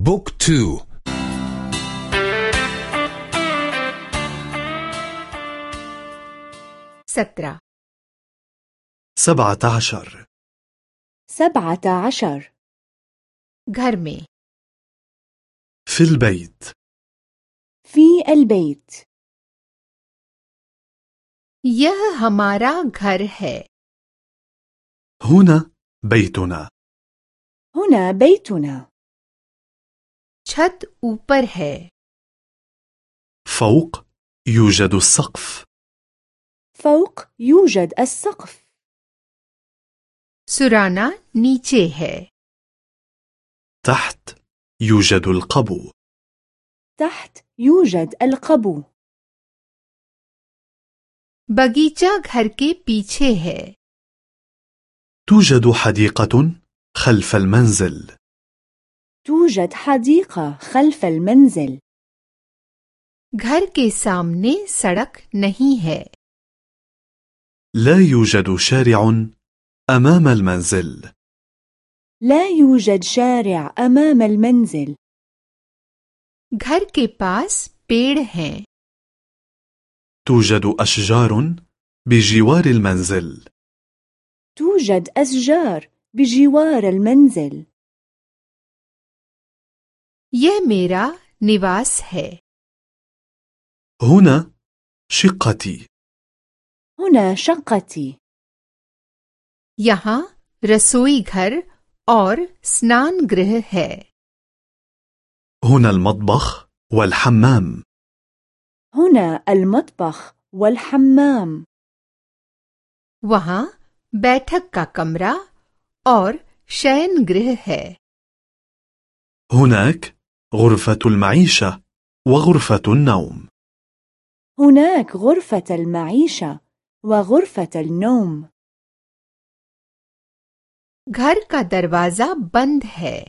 بوك تو سترة سبعة عشر سبعة عشر घर में في البيت في البيت यह हमारा घर है هنا بيتنا هنا بيتنا छत ऊपर है فوق يوجد السقف فوق يوجد السقف सुराना नीचे है تحت يوجد القبو تحت يوجد القبو बगीचा घर के पीछे है توجد حديقة خلف المنزل توجد حديقة خلف المنزل घर के सामने सड़क नहीं है لا يوجد شارع أمام المنزل لا يوجد شارع أمام المنزل घर के पास पेड़ हैं توجد أشجار بجوار المنزل توجد أشجار بجوار المنزل यह मेरा निवास है هنا شقتي هنا شقتي यहाँ रसोई घर और स्नान गृह है هنا المطبخ والحمام هنا المطبخ والحمام वहाँ बैठक का कमरा और शयन गृह है هناك غرفة المعيشة وغرفة النوم هناك غرفة المعيشة وغرفة النوم घर का दरवाजा बंद है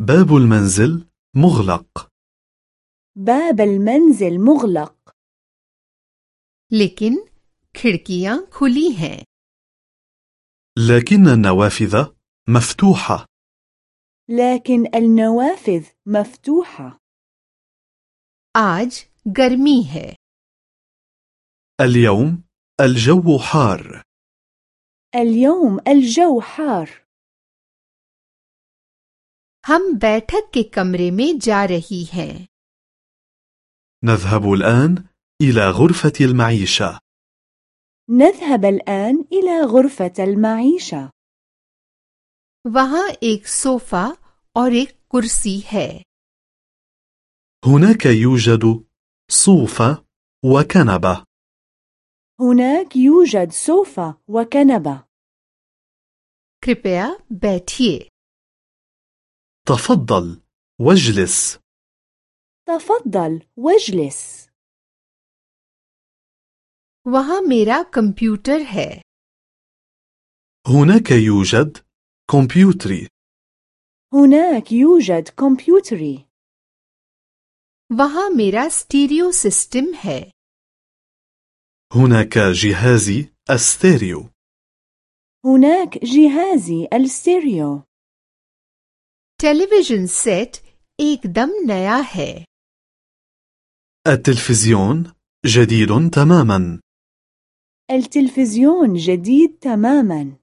باب المنزل مغلق باب المنزل مغلق लेकिन खिड़कियां खुली हैं لكن النوافذ مفتوحة لكن النوافذ مفتوحة आज गर्मी है اليوم الجو حار اليوم الجو حار हम बैठक के कमरे में जा रही हैं نذهب الآن إلى غرفة المعيشة نذهب الآن إلى غرفة المعيشة वहाँ एक सोफा और एक कुर्सी है هناك يوجد صوفة وكنبة هناك يوجد سوفا وكنبة कृपया बैठिए تفضل واجلس تفضل واجلس वहाँ मेरा कंप्यूटर है هناك يوجد كمبيوتري هناك يوجد كمبيوتري वहाँ मेरा स्टीरियो सिस्टम है هناك جهازي الستيريو هناك جهازي الستيريو टेलीविजन सेट एकदम नया है التلفزيون جديد تماما التلفزيون جديد تماما